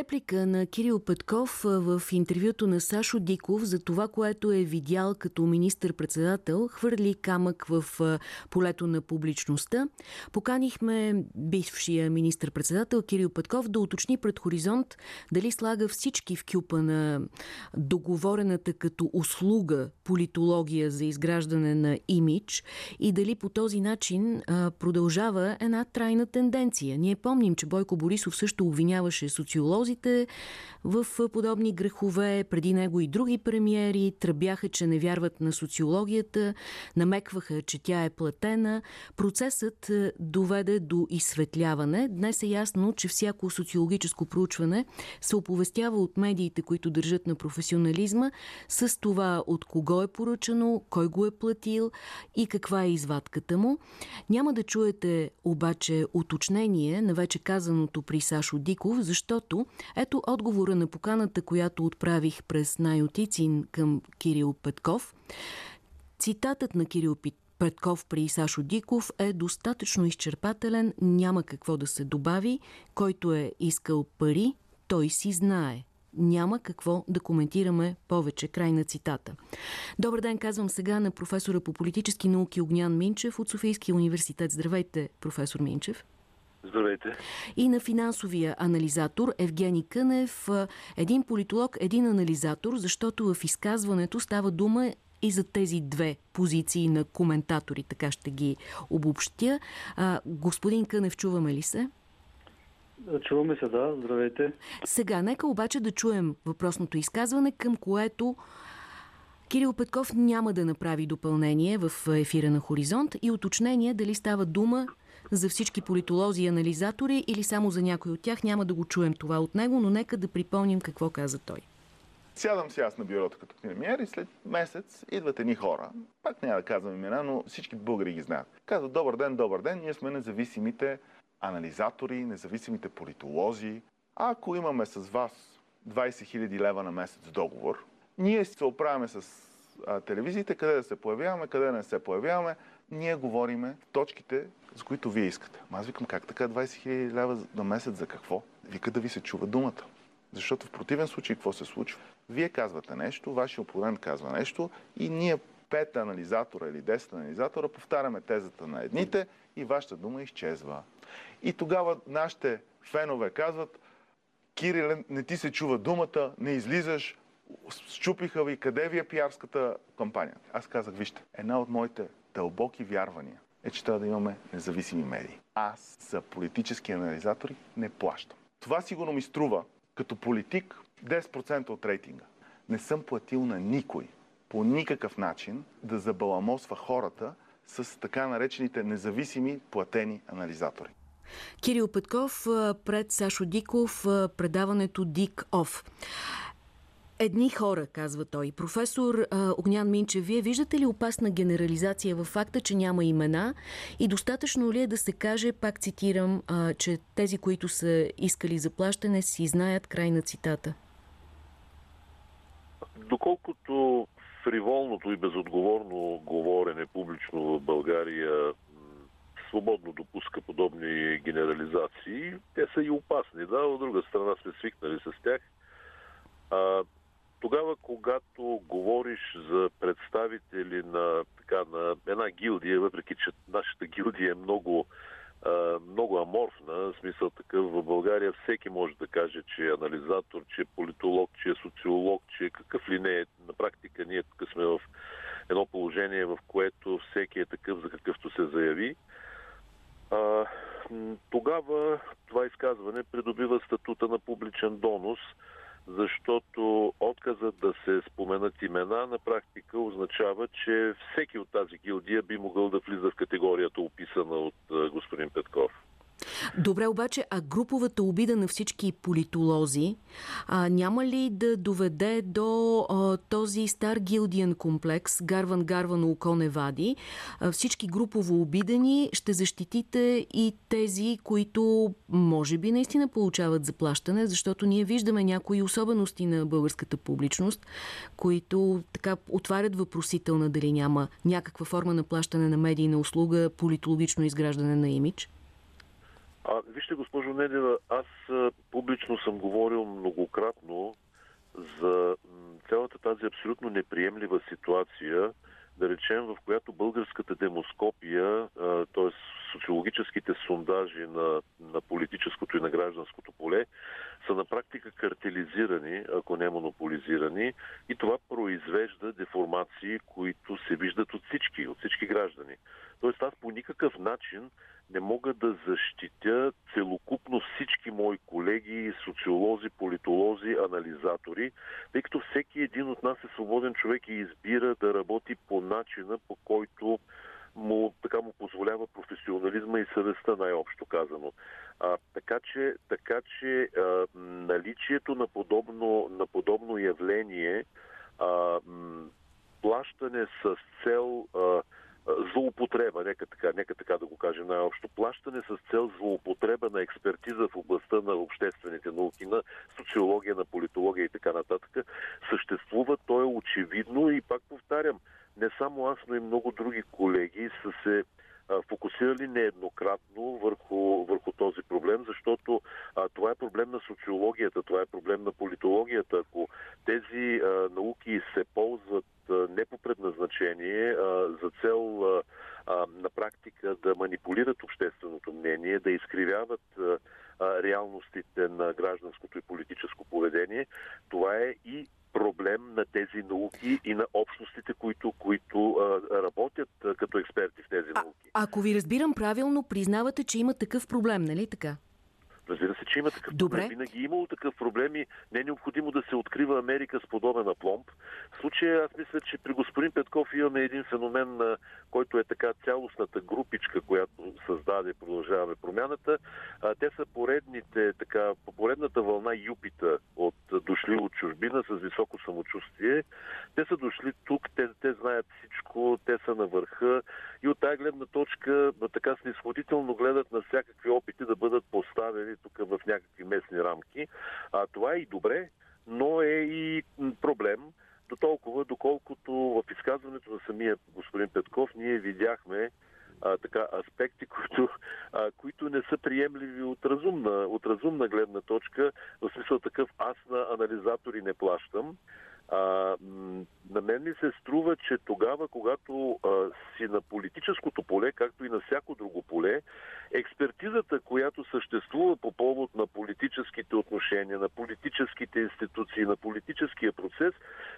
реплика на Кирил Петков в интервюто на Сашо Диков за това, което е видял като министър-председател, хвърли камък в полето на публичността. Поканихме бившия министър-председател Кирил Петков да уточни пред Хоризонт дали слага всички в кюпа на договорената като услуга политология за изграждане на имидж и дали по този начин продължава една трайна тенденция. Ние помним, че Бойко Борисов също обвиняваше социолозите в подобни грехове. Преди него и други премиери тръбяха, че не вярват на социологията, намекваха, че тя е платена. Процесът е, доведе до изсветляване. Днес е ясно, че всяко социологическо проучване се оповестява от медиите, които държат на професионализма, с това от кого е поръчано, кой го е платил и каква е извадката му. Няма да чуете обаче уточнение на вече казаното при Сашо Диков, защото ето отговора на поканата, която отправих през Найотицин към Кирил Петков. Цитатът на Кирил Петков при Сашо Диков е достатъчно изчерпателен, няма какво да се добави. Който е искал пари, той си знае. Няма какво да коментираме повече. Край на цитата. Добър ден, казвам сега на професора по политически науки Огнян Минчев от Софийския университет. Здравейте, професор Минчев. Здравейте. И на финансовия анализатор Евгений Кънев, един политолог, един анализатор, защото в изказването става дума и за тези две позиции на коментатори, така ще ги обобщя. А, господин Кънев, чуваме ли се? Чуваме се, да. Здравейте. Сега, нека обаче да чуем въпросното изказване, към което Кирил Петков няма да направи допълнение в ефира на Хоризонт и уточнение дали става дума за всички политолози и анализатори или само за някой от тях. Няма да го чуем това от него, но нека да припомним какво каза той. Сядам си аз на бюрото като премиер и след месец идват едни хора. Пак няма да казвам имена, но всички българи ги знаят. Казват, добър ден, добър ден, ние сме независимите анализатори, независимите политолози. А ако имаме с вас 20 000 лева на месец договор, ние се оправяме с а, телевизиите, къде да се появяваме, къде да не се появяваме. Ние говориме точките, за които вие искате. Аз викам, как така 20 000 лева на месец за какво? Вика да ви се чува думата. Защото в противен случай какво се случва? Вие казвате нещо, вашия опонент казва нещо и ние пет анализатора или 10 анализатора повтаряме тезата на едните и вашата дума изчезва. И тогава нашите фенове казват, Кириле, не ти се чува думата, не излизаш, щупиха ви, къде ви е пиарската кампания? Аз казах, вижте, една от моите дълбоки вярвания е, че трябва да имаме независими медии. Аз за политически анализатори не плащам. Това сигурно ми струва като политик 10% от рейтинга. Не съм платил на никой по никакъв начин да забаламосва хората с така наречените независими платени анализатори. Кирил Петков пред Сашо Диков, предаването Дик Оф. Едни хора, казва той. Професор а, Огнян Минчев, вие виждате ли опасна генерализация в факта, че няма имена и достатъчно ли е да се каже, пак цитирам, а, че тези, които са искали заплащане, си знаят край на цитата? Доколкото фриволното и безотговорно говорене публично в България свободно допуска подобни генерализации, те са и опасни. Да, от друга страна сме свикнали с тях. А, тогава, когато говориш за представители на, така, на една гилдия, въпреки че нашата гилдия е много, а, много аморфна, смисъл такъв в България всеки може да каже, че е анализатор, че е политолог, че е социолог, че е какъв ли не е. На практика ние тук сме в едно положение, в което всеки е такъв, за какъвто се заяви. А, тогава това изказване придобива статута на публичен донос – защото отказът да се споменат имена на практика означава, че всеки от тази гилдия би могъл да влиза в категорията описана от господин Петков. Добре, обаче, а груповата обида на всички политолози а, няма ли да доведе до а, този стар гилдиен комплекс, гарван гарван око не вади? А, всички групово обидени ще защитите и тези, които може би наистина получават заплащане, защото ние виждаме някои особености на българската публичност, които така отварят въпросителна дали няма някаква форма на плащане на медийна услуга, политологично изграждане на имидж? А, вижте, госпожо Недева, аз а, публично съм говорил многократно за цялата тази абсолютно неприемлива ситуация, да речем, в която българската демоскопия, т.е. социологическите сондажи на, на политическото и на гражданското поле, са на практика картелизирани, ако не монополизирани, и това произвежда деформации, които се виждат от всички, от всички граждани. Тоест аз по никакъв начин не мога да защитя целокупно всички мои колеги, социолози, политолози, анализатори, тъй като всеки един от нас е свободен човек и избира да работи по начина, по който му, така му позволява професионализма и съвестта, най-общо казано. А, така че, така че а, наличието на подобно, на подобно явление, а, плащане с цел а, злоупотреба, нека така, нека така да го кажем най-общо, плащане с цел злоупотреба на експертиза в областта на обществените науки, на социология, на политология и така нататък, съществува, то е очевидно и пак повтарям, не само аз, но и много други колеги са се фокусирали нееднократно върху, върху този проблем, защото а, това е проблем на социологията, това е проблем на политологията. Ако тези а, науки се ползват не по предназначение, а, за цел а, на практика да манипулират общественото мнение, да изкривяват а, реалностите на гражданското и политическо поведение, това е и проблем на тези науки и на общностите, които, които а, работят а, като експерти в тези науки. А, ако ви разбирам правилно, признавате, че има такъв проблем, нали така? Че има такъв Добре. проблем. Винаги е имало такъв проблем и не е необходимо да се открива Америка с подобен апломб. В случая аз мисля, че при господин Петков имаме един феномен, който е така цялостната групичка, която създаде продължаваме промяната. Те са поредните, така, поредната вълна юпита от дошли от чужбина с високо самочувствие. Те са дошли тук, те, те знаят всичко, те са на върха и от тази гледна точка така снисходително гледат на всякакви опити да бъдат поставени тук в някакви местни рамки. А това е и добре, но е и проблем, до толкова, доколкото в изказването на самия господин Петков ние видяхме а, така, аспекти, които, а, които не са приемливи от разумна, от разумна гледна точка, в смисъл такъв аз на анализатори не плащам. А, на мен ми се струва, че тогава, когато а, си на политическото поле, както и на всяко друго поле, експертизата, която съществува по повод на политическите отношения, на политическите институции, на политическия процес,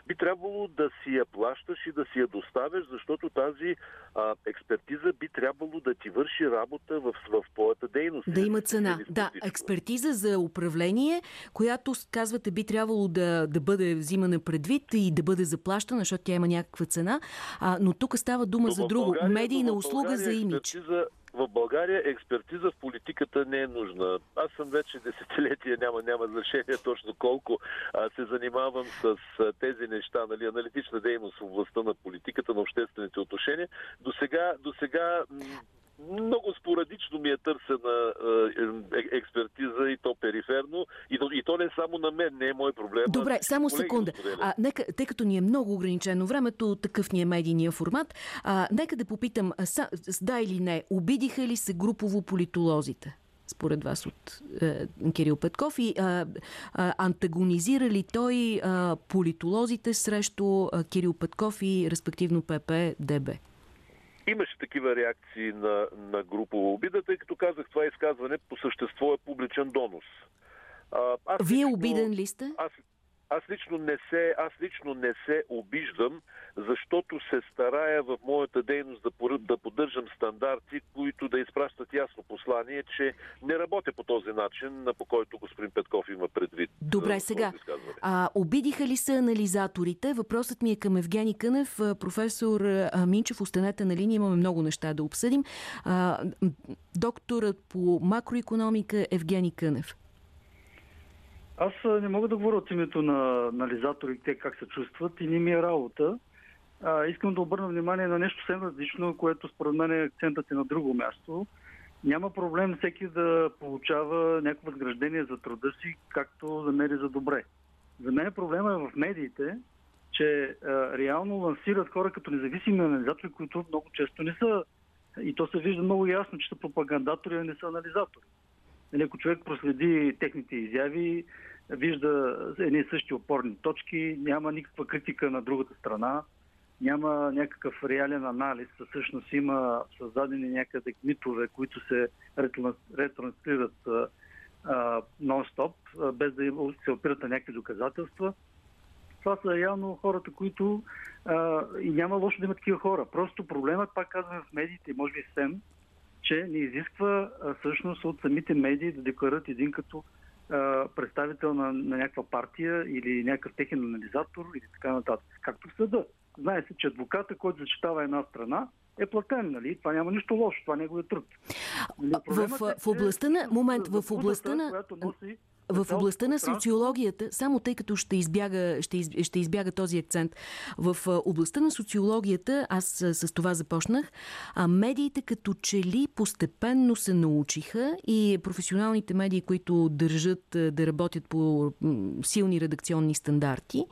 би трябвало да си я плащаш и да си я доставяш, защото тази а, експертиза би трябвало да ти върши работа в, в твоята дейност. Да има цена. Да, експертиза за управление, която, казвате, би трябвало да, да бъде взимана предвид и да бъде заплащана, защото тя има някаква цена. А, но тук става дума но за друго. България, Медийна услуга за имидж в България експертиза в политиката не е нужна. Аз съм вече десетилетия, няма, няма значение точно колко а, се занимавам с а, тези неща, нали, аналитична дейност в областта на политиката, на обществените отношения. До сега, до сега много спорадично ми е търсена е, е, експертиза и то периферно. И то, и то не само на мен, не е мой проблем. Добре, само секунда. А, нека, тъй като ни е много ограничено времето, такъв ни е медийния формат, а, нека да попитам, а, са, да или не, обидиха ли се групово политолозите? според вас от е, Кирил Петков и а, а, антагонизира ли той а, политолозите срещу а, Кирил Петков и респективно ПП ДБ? Имаше такива реакции на, на групова обида, тъй като казах, това изказване по същество е публичен донос. А, аз Вие лично, обиден ли сте? Аз, аз лично не се, аз лично не се обиждам, защото се старая в моята дейност да, да поддържам стандарти, които да изпращат ясно послание, че не работя по този начин, по който господин Петков има предвид. Добре, сега. А, обидиха ли се анализаторите? Въпросът ми е към Евгений Кънев. Професор Минчев, останете на линия, имаме много неща да обсъдим. А, докторът по макроекономика Евгений Кънев. Аз не мога да говоря от името на анализаторите как се чувстват и не ми е работа. А, искам да обърна внимание на нещо съвсем различно, което според мен е акцентът е на друго място. Няма проблем всеки да получава някакво възнаграждение за труда си, както намери за добре. За мен проблема е в медиите, че а, реално лансират хора като независими анализатори, които много често не са. И то се вижда много ясно, че са пропагандатори, а не са анализатори. Нали, ако човек проследи техните изяви, вижда едни и същи опорни точки, няма никаква критика на другата страна, няма някакъв реален анализ. Всъщност има създадени някъде митове, които се ретранслират нон-стоп, без да се опират на някакви доказателства. Това са явно хората, които а, и няма лошо да има такива хора. Просто проблемът, пак казвам в медиите, може би СЕМ, че не изисква а, всъщност от самите медии да декларат един като а, представител на, на някаква партия или някакъв техен анализатор или така нататък. Както в съда. Знае се, че адвоката, който защитава една страна, е платен, нали? Това няма нищо лошо, това е неговият труд. Нали, в, в, в областта на... Момент, в областта на... Която носи в областта на социологията, само тъй като ще избяга, ще, из, ще избяга този акцент, в областта на социологията, аз с това започнах, а медиите като че ли постепенно се научиха и професионалните медии, които държат да работят по силни редакционни стандарти,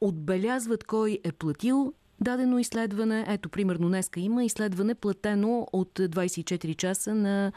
отбелязват кой е платил дадено изследване. Ето, примерно, днеска има изследване платено от 24 часа на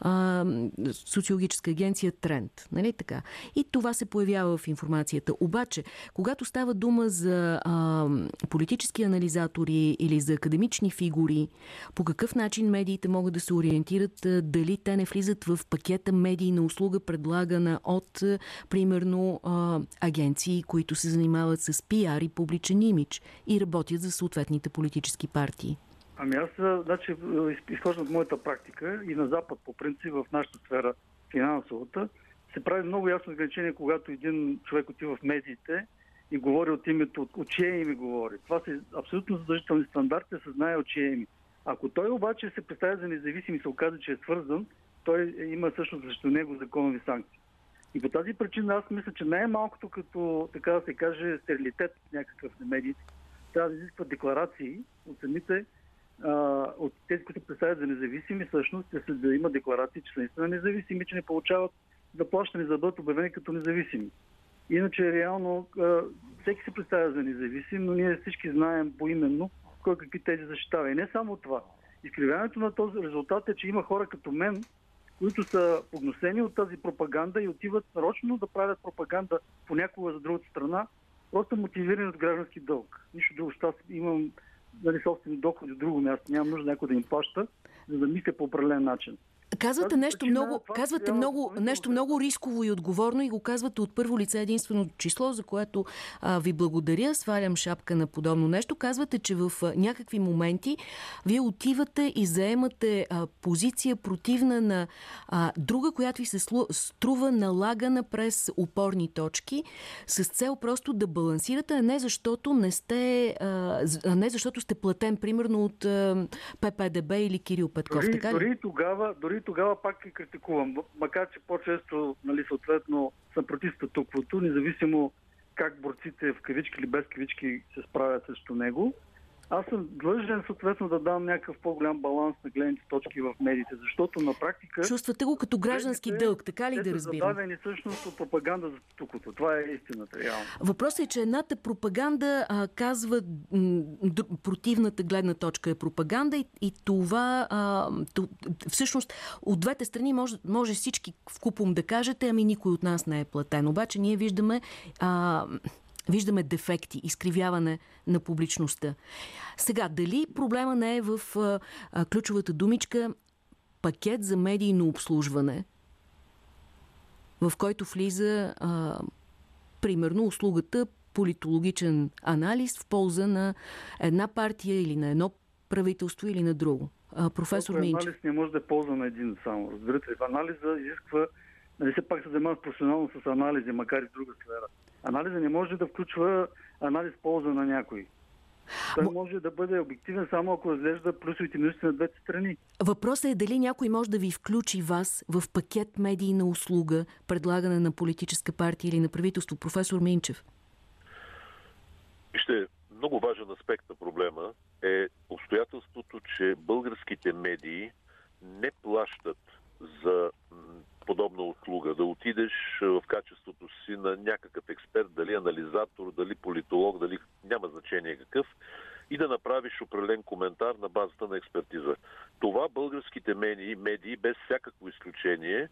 а, социологическа агенция Тренд. Нали така? И това се появява в информацията. Обаче, когато става дума за а, политически анализатори или за академични фигури, по какъв начин медиите могат да се ориентират а, дали те не влизат в пакета медийна услуга, предлагана от, а, примерно, а, агенции, които се занимават с пиар и публичен имидж и работят съответните политически партии? Ами аз, значи, изхождам от моята практика и на Запад, по принцип, в нашата сфера, финансовата, се прави много ясно ограничение, когато един човек отива в медиите и говори от името, от, от чие име говори. Това са абсолютно задължителни стандарти, да се знае от чие име. Ако той обаче се представя за независим и се оказа, че е свързан, той има всъщност срещу него законови санкции. И по тази причина аз мисля, че най-малкото като, така да се каже, стерилитет някакъв на медиите, трябва да изискват декларации от самите, а, от тези, които представят за независими, всъщност да, да има декларации, че са наистина независими, че не получават заплащане за да бъдат обявени като независими. Иначе реално а, всеки се представя за независим, но ние всички знаем поименно кой какви тези защитава. И не само това. Изкривяването на този резултат е, че има хора като мен, които са погносени от тази пропаганда и отиват нарочно да правят пропаганда понякога за другата страна, просто мотивирани от граждански дълг. Нищо друго. Аз имам нали, собствени доходи от друго място. Нямам нужда някой да им плаща, за да мисля по определен начин. Казвате нещо много, казвате много, нещо много рисково и отговорно и го казвате от първо лице единствено число, за което а, ви благодаря. Свалям шапка на подобно нещо. Казвате, че в а, някакви моменти вие отивате и заемате а, позиция противна на а, друга, която ви се струва налагана през опорни точки, с цел просто да балансирате, а не защото не сте, а, не защото сте платен, примерно от а, ППДБ или Кирил Петков. Дори, така ли? дори тогава, дори тогава пак ги критикувам. Макар, че по-често, нали, съответно, съм против статуквото, независимо как борците в кавички или без кавички се справят срещу него аз съм длъжен съответно да дам някакъв по-голям баланс на гледните точки в медиите, защото на практика... Чувствате го като граждански дълг, така ли да разбирам? Са всъщност от пропаганда за стукото. Това е истината, реално. Въпросът е, че едната пропаганда а, казва противната гледна точка е пропаганда и, и това а, то, всъщност от двете страни може, може всички купом да кажете, ами никой от нас не е платен. Обаче ние виждаме а, виждаме дефекти, изкривяване на публичността. Сега, дали проблема не е в а, ключовата думичка пакет за медийно обслужване, в който влиза а, примерно услугата политологичен анализ в полза на една партия или на едно правителство или на друго. А, професор Минчев. Анализ не може да е полза на един само. Разбирате, анализа изисква нали все пак се занимават професионално с анализи, макар и в друга сфера. Анализа не може да включва анализ полза на някой. Той може да бъде обективен само ако разглежда плюсовите минуси на двете страни. Въпросът е дали някой може да ви включи вас в пакет медийна услуга, предлагана на политическа партия или на правителство. Професор Минчев. Вижте, много важен аспект на проблема е обстоятелството, че българските медии не плащат за подобна услуга. Да отидеш в качеството си на някакъв експерт, дали анализатор, дали политолог, дали няма значение какъв, и да направиш определен коментар на базата на експертиза. Това българските медии, медии без всякакво изключение,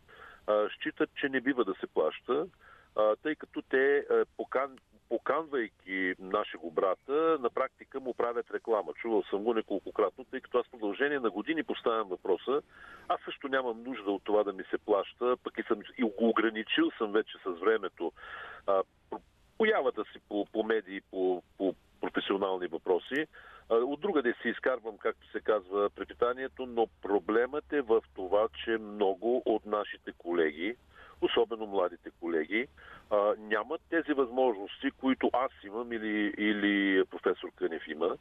считат, че не бива да се плаща, тъй като те покан, поканвайки нашего брата, на практика му правят реклама. Чувал съм го неколкократно, тъй като аз в продължение на години поставям въпроса. Аз също нямам нужда от това да ми се плаща, пък и, съм, и го ограничил съм вече с времето. А, появата си по, по медии, по, по професионални въпроси. От друга да си изкарвам, както се казва, препитанието, но проблемът е в това, че много от нашите колеги, особено младите колеги, а, нямат тези възможности, които аз имам или, или професор Кънев има.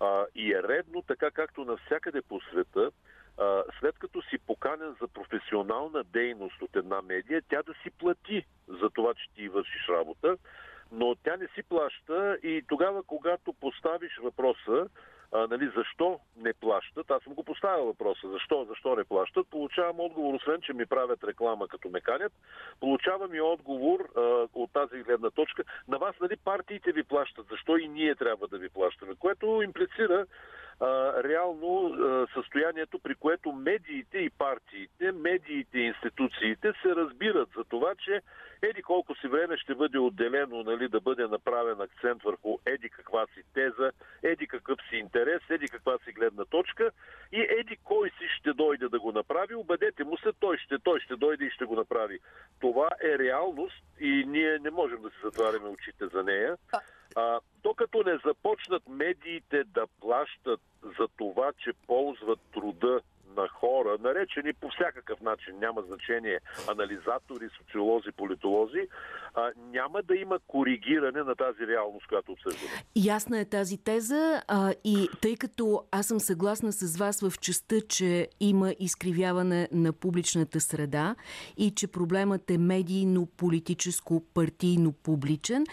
А, и е редно, така както навсякъде по света, а, след като си поканен за професионална дейност от една медия, тя да си плати за това, че ти вършиш работа, но тя не си плаща и тогава, когато поставиш въпроса, а, нали, защо не плащат. Аз съм го поставил въпроса, защо, защо не плащат. Получавам отговор, освен, че ми правят реклама като меканят, получавам и отговор а, от тази гледна точка. На вас, нали, партиите ви плащат, защо и ние трябва да ви плащаме, което имплицира а, реално а, състоянието, при което медиите и партиите, медиите и институциите се разбират за това, че еди колко си време ще бъде отделено нали, да бъде направен акцент върху еди каква си теза, еди какъв си интерес, еди каква си гледна точка и еди кой си ще дойде да го направи, убедете му се, той ще, той ще дойде и ще го направи. Това е реалност и ние не можем да се затваряме очите за нея. А, докато не започнат медиите да плащат за това, че ползват труда наречени по всякакъв начин, няма значение, анализатори, социолози, политолози, а, няма да има коригиране на тази реалност, която обсъждаме. Ясна е тази теза а, и тъй като аз съм съгласна с вас в частта, че има изкривяване на публичната среда и че проблемът е медийно-политическо, партийно-публичен,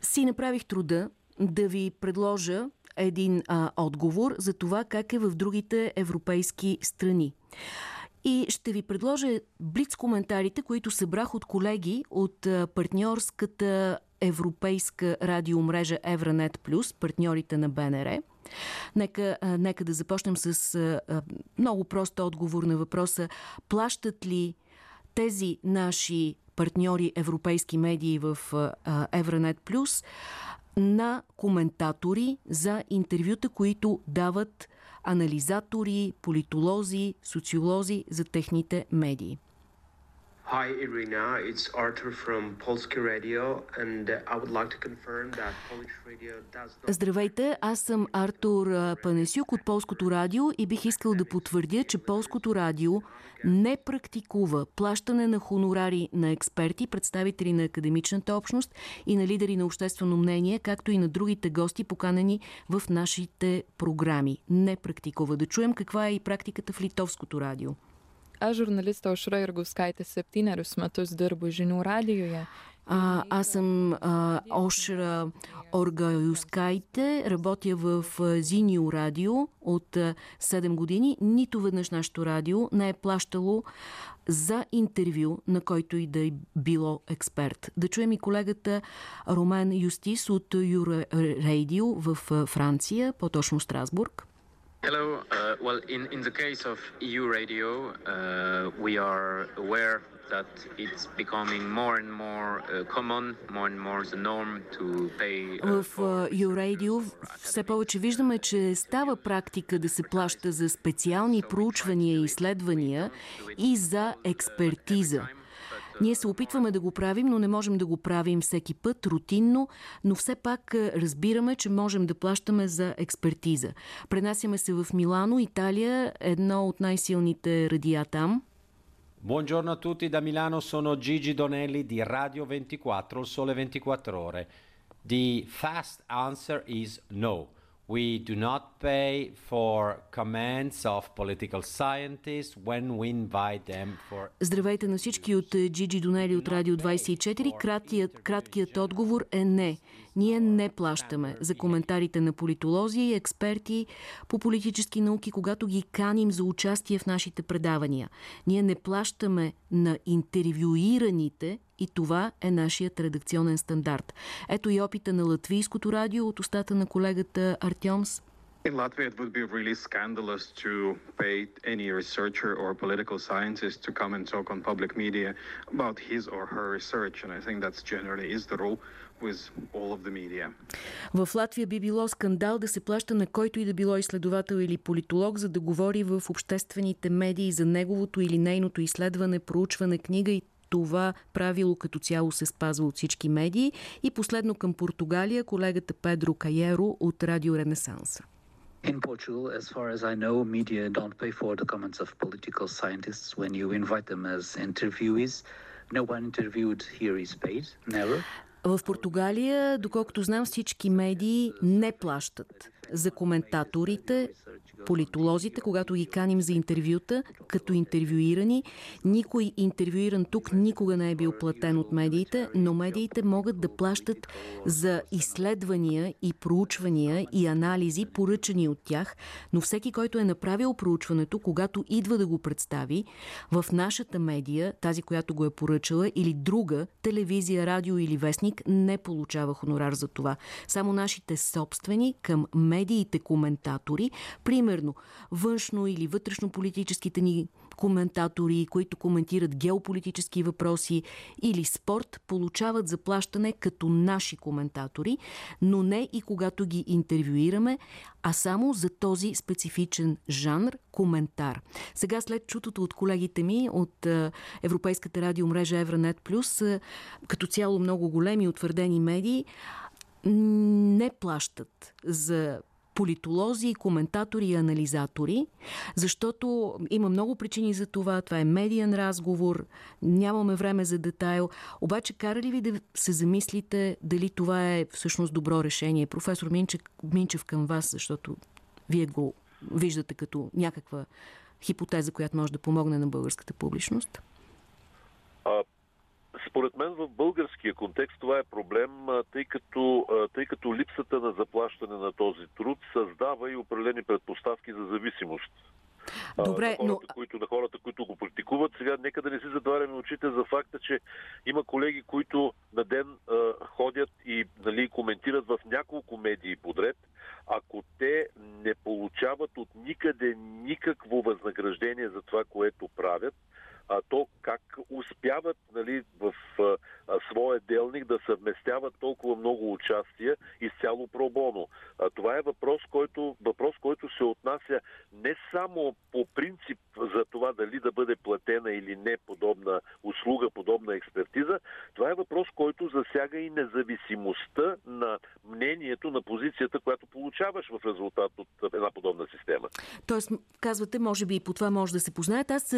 си направих труда да ви предложа един а, отговор за това как е в другите европейски страни. И ще ви предложа блиц коментарите, които събрах от колеги от партньорската европейска радиомрежа Евранет Плюс, партньорите на БНР. Нека, нека да започнем с а, много прост отговор на въпроса плащат ли тези наши партньори европейски медии в Евранет Плюс на коментатори за интервюта, които дават анализатори, политолози, социолози за техните медии. Hi Irina, it's Arthur from Polsky Radio and I would like to confirm that Polish radio does not... Здравейте, аз съм Артур Панесюк от Полското радио и бих искал да потвърдя, че Полското радио не практикува плащане на хонорари на експерти, представители на академичната общност и на лидери на обществено мнение, както и на другите гости, поканени в нашите програми. Не практикува. Да чуем каква е и практиката в Литовското радио. Aš žurnalistė Aušra Irgauskaitė septynerius metus dirbu žinių radijoje. Аз съм а, Ошра Оргаюскайте, работя в Зинио радио от а, 7 години. Нито веднъж нашето радио не е плащало за интервю, на който и да е било експерт. Да чуем и колегата Ромен Юстис от Юра Радио в Франция, по-точно Страсбург. Hello. Uh, well, in, in the case of EU radio, uh, we are aware that it's becoming more and more uh, common, more and more the norm to pay. Uh, в uh, все повече виждаме, че става практика да се плаща за специални проучвания и изследвания и за експертиза. Ние се опитваме да го правим, но не можем да го правим всеки път, рутинно, но все пак разбираме, че можем да плащаме за експертиза. Пренасяме се в Милано, Италия, едно от най-силните радиа там. Buongiorno a tutti, da Milano sono Gigi Donelli di Radio 24, il Sole 24 Ore. The fast answer is no. We do not pay for comments of political scientists when we invite them for... Здравейте на всички от Джиджи Донели от Радио 24. Краткият, краткият отговор е не. Ние не плащаме за коментарите на политолози и експерти по политически науки, когато ги каним за участие в нашите предавания. Ние не плащаме на интервюираните и това е нашият редакционен стандарт. Ето и опита на латвийското радио от устата на колегата Артемс In with all of the media. В Латвия би било скандал да се плаща на който и да било изследовател или политолог, за да говори в обществените медии за неговото или нейното изследване, проучване, книга и това правило като цяло се спазва от всички медии. И последно към Португалия, колегата Педро Каеро от Радио Ренесанса. In Portugal, as far as I know, media don't pay for the comments of political scientists when you invite them as interviewees. No one interviewed here is paid, never. В Португалия, доколкото знам, всички медии не плащат за коментаторите, политолозите, когато ги каним за интервюта, като интервюирани. Никой интервюиран тук никога не е бил платен от медиите, но медиите могат да плащат за изследвания и проучвания и анализи, поръчани от тях, но всеки, който е направил проучването, когато идва да го представи в нашата медия, тази, която го е поръчала, или друга, телевизия, радио или вестник, не получава хонорар за това. Само нашите собствени към медиите коментатори, примерно външно или вътрешно политическите ни коментатори, които коментират геополитически въпроси или спорт, получават заплащане като наши коментатори, но не и когато ги интервюираме, а само за този специфичен жанр коментар. Сега след чутото от колегите ми от Европейската радиомрежа Евранет Плюс, като цяло много големи утвърдени медии, не плащат за политолози, коментатори и анализатори, защото има много причини за това. Това е медиен разговор, нямаме време за детайл. Обаче кара ли ви да се замислите дали това е всъщност добро решение? Професор Минчев, Минчев към вас, защото вие го виждате като някаква хипотеза, която може да помогне на българската публичност? Според мен в българския контекст това е проблем, тъй като, тъй като липсата на заплащане на този труд създава и определени предпоставки за зависимост. Добре, на, хората, но... които, на хората, които го практикуват. Сега нека да не си затваряме очите за факта, че има колеги, които на ден а, ходят и нали, коментират в няколко медии подред. Ако те не получават от никъде никакво възнаграждение за това, което правят, а, то как успяват нали, в а, своя делник да съвместяват толкова много участия изцяло пробоно. А, това е въпрос който, въпрос, който се отнася не само по принцип за това дали да бъде платена или не подобна услуга, подобна експертиза, това е въпрос, който засяга и независимостта на мнението, на позицията, която получаваш в резултат от една подобна система. Тоест, казвате, може би и по това може да се познаят. Аз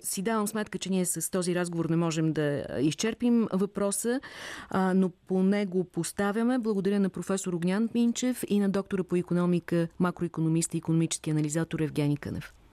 си давам сметка, че ние с този разговор не можем да изчерпим въпроса, а, но по него поставяме. Благодаря на професор Огнян Минчев и на доктора по економика, макроекономист и економически анализатор Евгений Кънев.